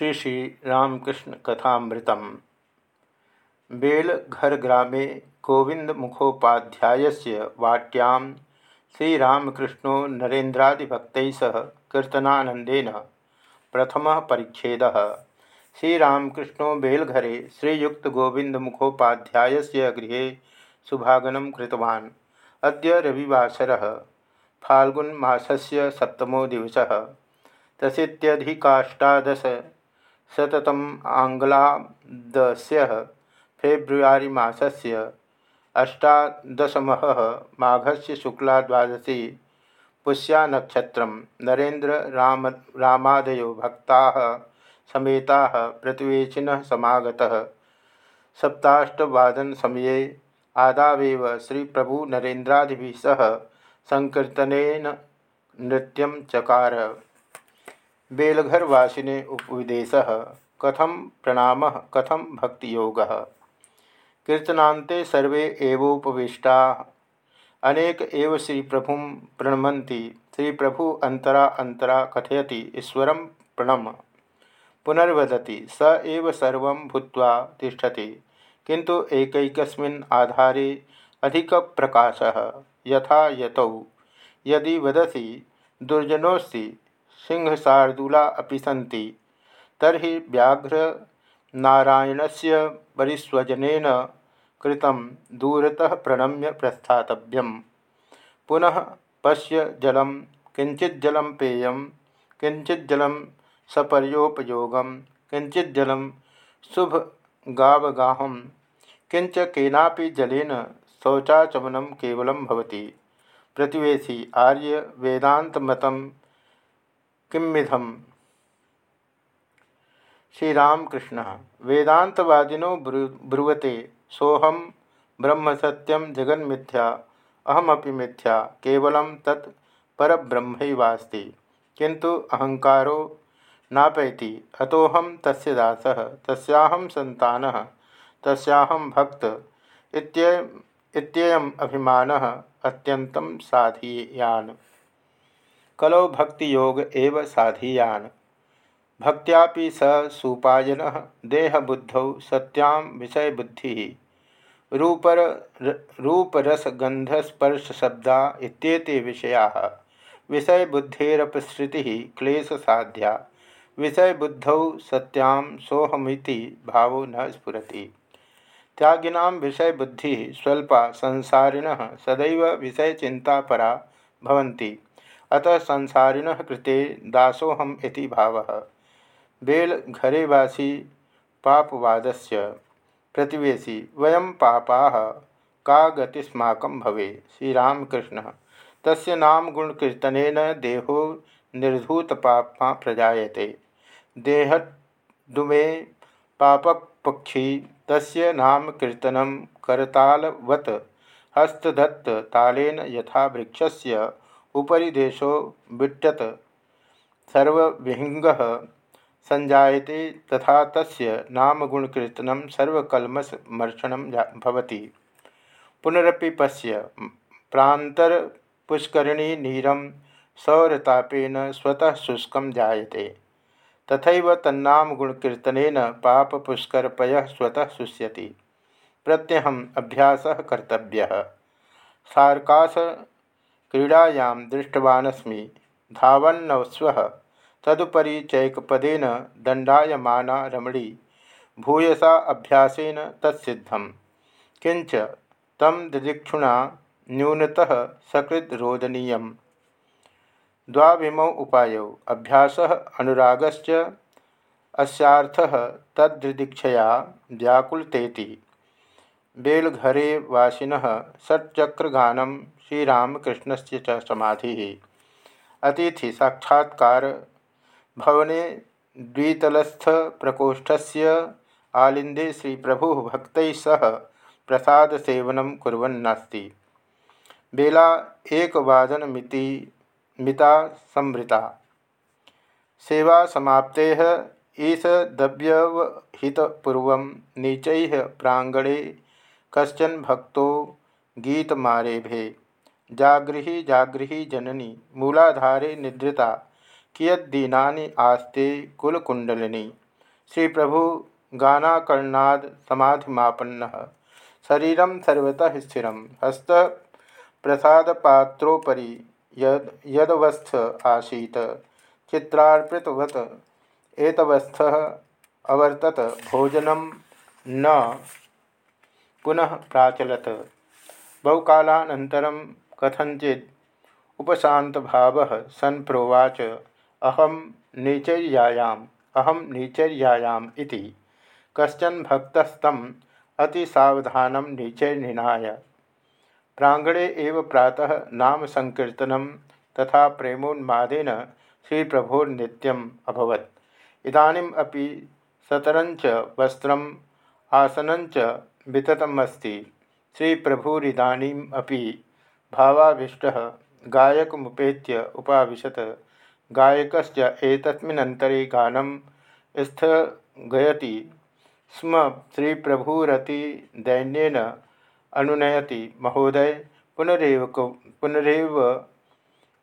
श्री श्री रामकृष्ण कथामृतम। बेलघर ग्रामे गोविंद मुखोपाध्याय वाट्यां श्रीरामकृष्णो नरेन्द्रादिभक्त सह कीर्तनानंदेन प्रथम परिच्छेद। श्रीरामकृष्णो बेलघरे श्रीयुक्त गोविंद मुखोपाध्याय गृह शुभागन कृतवान्। अद्य रविवासर, फाल्गुन मासस्य सप्तमो दिवसः। त्र्यशीत्यधिकाष्टादशशततम आङ्ग्लाब्दस्य फेब्रुवरी मासस्य अष्टादशमः माघस्य शुक्लाद्वादशी पुष्या नक्षत्रं नरेन्द्र राम रामादयो भक्ताः समेताः प्रतिवेशिनः समागतः। आदावेव श्रीप्रभु नरेन्द्रादिभिः सह संकीर्तनेन नृत्यं चकार। बेलघरवासिने उपविदेश कथम प्रणाम कथम भक्ति कीर्तनाते सर्वे एवोपविष्टा। अनेक एव श्री प्रभु प्रणमती श्री प्रभु अंतरा अंतरा कथयति, ईश्वर प्रणम। पुनर्वदति, स एव सर्व भूत्वा तिष्ठति। किंतु एकैकस्मिन् आधारे अधिक प्रकाश यथा यतौ। यदि वदसी दुर्जनोस्ति सिंहशार्दूला अभी सी तरी व्याघ्र नारायणस्य परिस्वजन कृतं दूरतः प्रणम्य प्रस्थातव्यम। पुनः पश्य जलम किंचिज्जल पेय किंचिज्जल सपर्योपयोगम किंचिज्जल शुभ गावगाहम किंच केनापि जलेन शौचाचमन केवल प्रतिवेशी आर्य वेदांतमतम किमिधम श्रीरामकृष्ण, वेदातवादिनो ब्रुवते सोहम ब्रह्म सत्यम जगन्मिथ्या, अहमपि मिथ्या, केवल तत् परब्रह्मवास्ति। किंतु अहंकारो नापैति अतोहम तस्य दासः, तस्याहं सन्तानः, तस्याहं भक्त इत्ययम् अभिमानः अत्यन्तं साधीयान्। कलौ भक्ति योग एव साधीयान। भक्त्यापि स सुपायन देहबुद्धौ सत्यां विषयबुद्धि। रूपर रूपरसगंधस्पर्शशब्दा इत्येते विषयाः। विषयबुद्धेरपसृतिः क्लेशसाध्या। विषयबुद्धौ सत्यां सोहमिति भावो न स्फुरति। त्यागिनां विषयबुद्धिः स्वल्पा संसारिणः सदैव विषयचिन्तापरा भवन्ति। अतः संसारिण कृते दासोहम इति भाव। बेल घरेवासी पापवादस्य प्रतिवेशी वयम पापा, का गतिस्माक भवे? श्रीरामकृष्ण। तस्य नाम गुणकीर्तन देहो निर्धूतपापमा प्रजायते। देहदुमे पापपक्षी, तस्य नाम कीर्तन करतालवत हस्तदत्त तालेन यथा वृक्षस्य उपरी देशो विट्यत सर्वविहिंग संजायते तथा तस्य नामगुणकीर्तन सर्वकलमसमर्षण भवति। पुनरपि पश्य प्रातरपुष्करिणी नीरम सौरतापेन स्वतः शुष्क जायते। तथा तन्नामगुणकीर्तन पापपुष्करपय स्वतः शुष्यति। प्रत्यहम अभ्यास कर्तव्य। सार्काश क्रीड़ायां दृष्टवानस्मि। धावन्नस्व तदुपरी चैकपदेन दंडायमाना रमणी। भूयसा अभ्यासेन तत्सिद्धम। किंच तम दिदीक्षुणा न्यूनतः सकृद्रोदनीय द्वाविमौ उपायौ। अभ्यास अनुरागश्च अस्यार्थः तद्दिदीक्षया व्याकुलतेति। बेलघरे वासिनः षट्चक्रगानं श्रीरामकृष्ण से समाधि। अतिथि साक्षात्कार भवने द्वितलस्थ प्रकोष्ठस्य आलिंदे श्री प्रभु भक्त सह प्रसाद सेवन कुरन्नास्ति बेला एकवादनमिति मिता संवृता। सेवा समाप्ते ईश दव्यवहितपूर्व नीच प्रांगणे कशन भक्तो गीतमारेभे। जागृही जागृही जननी, मूलाधारे निद्रिता कियदीना आस्ते कुलकुंडलिनी। श्री प्रभु गानाकर्णाद समाधिमापन्न। शरीर सर्वतः स्थिर। हस्त प्रसादपात्रोपरि यद, यदवस्थ आसीत। चित्रार्पितवत। एतवस्थ अवर्तत। भोजनम न। पुनः प्राचलत। बहुकालानन्तरं कथञ्चित्। उपशान्तभावः सन् प्रोवाच अहम नीचर्यायाम् अहम नीचर्यायाम् इति। कश्चन भक्तस्तम् अतिसावधानं नीचैर्निनाय। प्रांगणे एव प्रातः नाम संकीर्तनं तथा प्रेमोन्मादेन श्रीप्रभोर्नित्यम् अभवत्। इदानीम् अपि सतरञ्च वस्त्रम्, आसनञ्च विततमस्ति श्री प्रभुरीदानीमपि भावाभीष्ट गायक मुपेत्य उपाविशत। गायकश्च एतस्मिन्नन्तरे गानं स्थगयति, स्म दैन्यन अनुनयति महोदय। पुनरव पुनरव,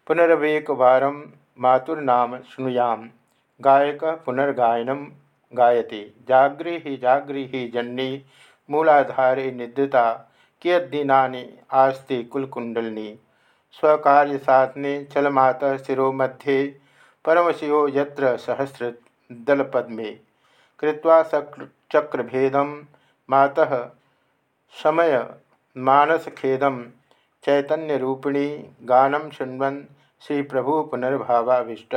पुनरवेकवारं मातुर्नाम शृणुयाम गायक पुनर्गायनं गायते। जागृहि जागृहि जन्नी मूलाधारे निद्रिता कियद्दिनानि आस्ते साधने चलमात शिरो मध्ये परमशिव यत्र सहस्रदलपद्मे। कृत्वा चक्रभेदं, मातः समय मानसखेदं चैतन्यरूपिणी गानं शृण्वन् श्री प्रभु पुनर्भावाविष्ट।